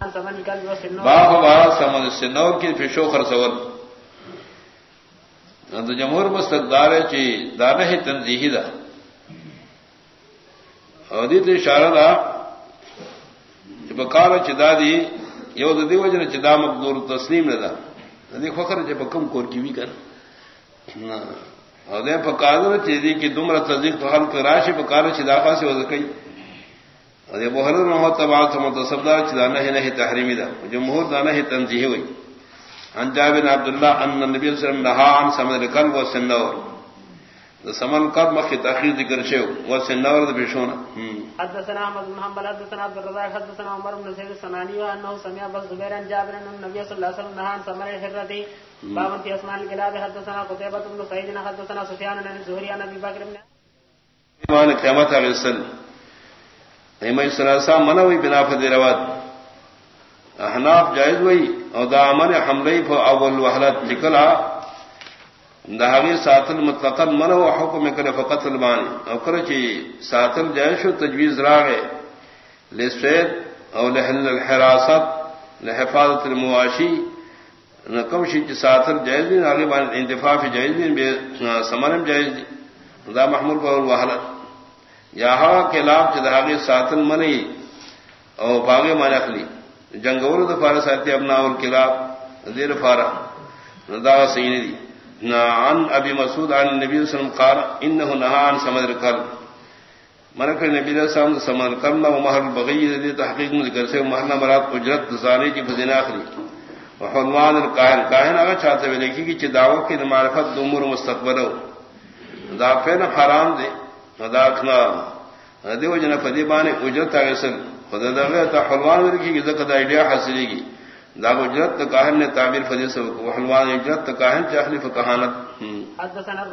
باپ بارہ سمد سنور کی فشو خرسول ہاں جمہور مستقدار چی دانا ہی تنظیحی دا۔ ادیت اشارہ دا بکار چدا دی، یو دی وجن چدا مقدور تسلیم نہ دا۔ دی فخر چ بکم کور کی وی کر ہاں، اور دے پکادر چیزی کی دمر تصدیق تو حل کراشی پکار چدا کا سے وذکئی اور یہ بہر نہ تبع متصدر چدا نہیں نہیں تحریمی دا. جمہور دا نہیں تنزیہ ہوئی. عن جابر عبد الله ان النبي صلى الله عليه وسلم نهى عن سمن الكلب والسنور سمن قد مخ تاخير ذکر شو والسنور ذ بشونا حدثنا احمد بن حنبل حدثنا عبد الرزاق حدثنا عمر بن زيد السناني وانه سمع ابو زبير عن جابر ان النبي صلى الله عليه وسلم نهى عن سمن الحرة باب في اسماء الكلاب حدثنا قتيبة بن سعيد حدثنا سفيان بن الزهري عن ابي بكر بن قیامت اگسل ایمان سلاسا منوی بنا فدیروات احناف جائز وئی او دا امن حملے فو اول وحلت نکلا۔ دہاوی ساتل مطلقا من و حکم کرے فقط البانی۔ او کرچی ساتل جائش و تجویز راغے لسفید او لحل الحراست لحفاظت المواشی۔ نکم شی چی ساتل جائز دین آگے بان انتفاع جائز دین بے سمنم جائز دین دا محمول فو وحلت۔ یا ہوا کے لاب چی دہاوی منی او باغے مان اخلی جنگور د فارس اتي ابنا اور کلاب دیر فارا دا سین دی نا، عن ابي مسعود عن النبي صلى الله عليه وسلم قال انه نهى عن سمد الكلب منک نبی علیہ السلام سمان کرنا و مہر البغی دی تحقیق میں ذکر سے مہر مراد اجرت زانی کی فزنا اخری وحلوان القائن کائن اگر چاہتے ہوئے دیکھی کہ دعوت کی معرفت امور مستقبل ہو دا فین حرام دے دا دیو جنا فدی بانے اجرت اگسل خدا دغه تا حلوان ورکی کی زکه د ایډیا حاصلې کی دا اجرت کاهن نے تعبیر فضیل سے حلوان اجرت کاهن چاہلی فکہانت حدثنا